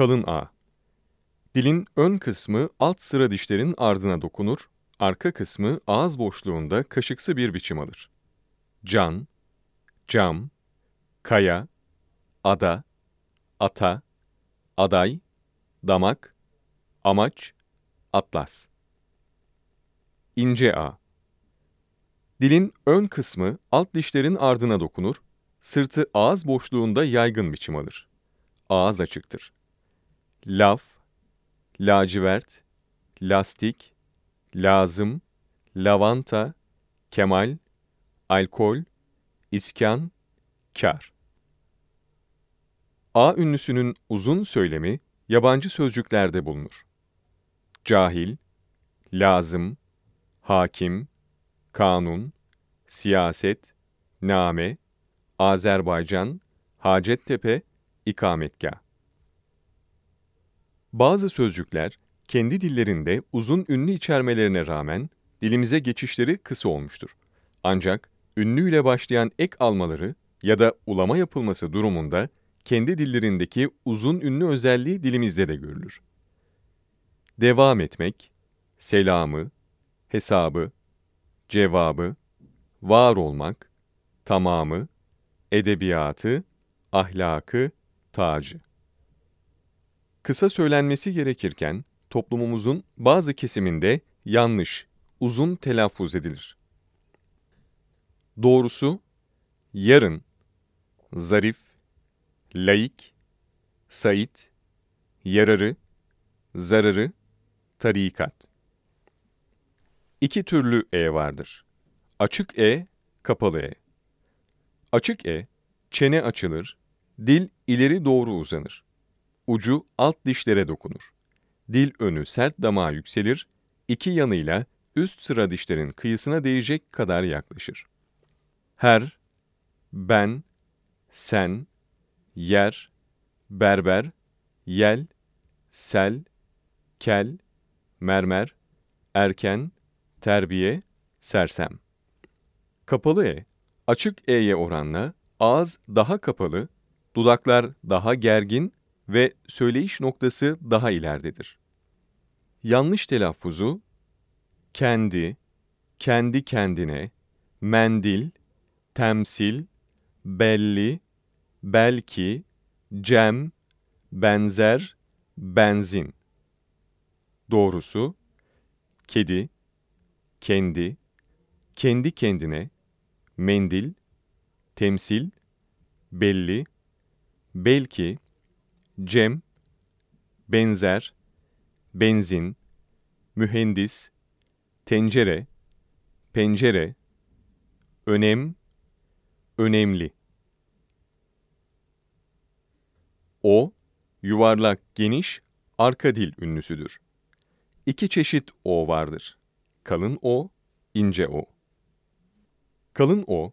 Kalın A. Dilin ön kısmı alt sıra dişlerin ardına dokunur, arka kısmı ağız boşluğunda kaşıksı bir biçim alır. Can, cam, kaya, ada, ata, aday, damak, amaç, atlas. İnce A. Dilin ön kısmı alt dişlerin ardına dokunur, sırtı ağız boşluğunda yaygın biçim alır. Ağız açıktır. Laf, lacivert, lastik, lazım, lavanta, kemal, alkol, iskan, kar. A ünlüsünün uzun söylemi yabancı sözcüklerde bulunur. Cahil, lazım, hakim, kanun, siyaset, name, Azerbaycan, Hacettepe, ikametgah. Bazı sözcükler kendi dillerinde uzun ünlü içermelerine rağmen dilimize geçişleri kısa olmuştur. Ancak ünlüyle başlayan ek almaları ya da ulama yapılması durumunda kendi dillerindeki uzun ünlü özelliği dilimizde de görülür. Devam etmek, selamı, hesabı, cevabı, var olmak, tamamı, edebiyatı, ahlakı, tacı. Kısa söylenmesi gerekirken toplumumuzun bazı kesiminde yanlış, uzun telaffuz edilir. Doğrusu, yarın, zarif, laik, sait, yararı, zararı, tarikat. İki türlü e vardır. Açık e, kapalı e. Açık e, çene açılır, dil ileri doğru uzanır. Ucu alt dişlere dokunur. Dil önü sert damağa yükselir, iki yanıyla üst sıra dişlerin kıyısına değecek kadar yaklaşır. Her, ben, sen, yer, berber, yel, sel, kel, mermer, erken, terbiye, sersem. Kapalı e, açık e'ye oranla ağız daha kapalı, dudaklar daha gergin ve söyleyiş noktası daha ileridedir. Yanlış telaffuzu kendi, kendi kendine, mendil, temsil, belli, belki, cem, benzer, benzin. Doğrusu, kedi, kendi, kendi kendine, mendil, temsil, belli, belki, cem, benzer, benzin, mühendis, tencere, pencere, önem, önemli. O, yuvarlak, geniş, arka dil ünlüsüdür. İki çeşit O vardır. Kalın O, ince O. Kalın O,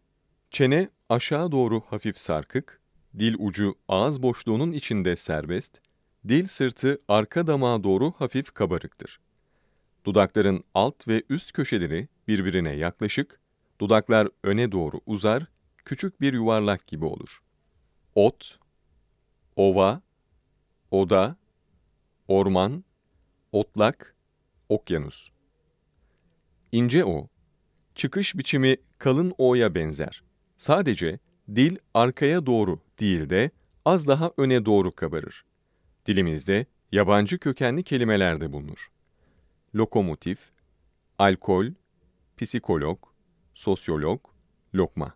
çene aşağı doğru hafif sarkık, dil ucu ağız boşluğunun içinde serbest, dil sırtı arka damağa doğru hafif kabarıktır. Dudakların alt ve üst köşeleri birbirine yaklaşık, dudaklar öne doğru uzar, küçük bir yuvarlak gibi olur. Ot, ova, oda, orman, otlak, okyanus. İnce o, çıkış biçimi kalın o'ya benzer. Sadece dil arkaya doğru değil de az daha öne doğru kabarır. Dilimizde yabancı kökenli kelimeler de bulunur. Lokomotif, alkol, psikolog, sosyolog, lokma.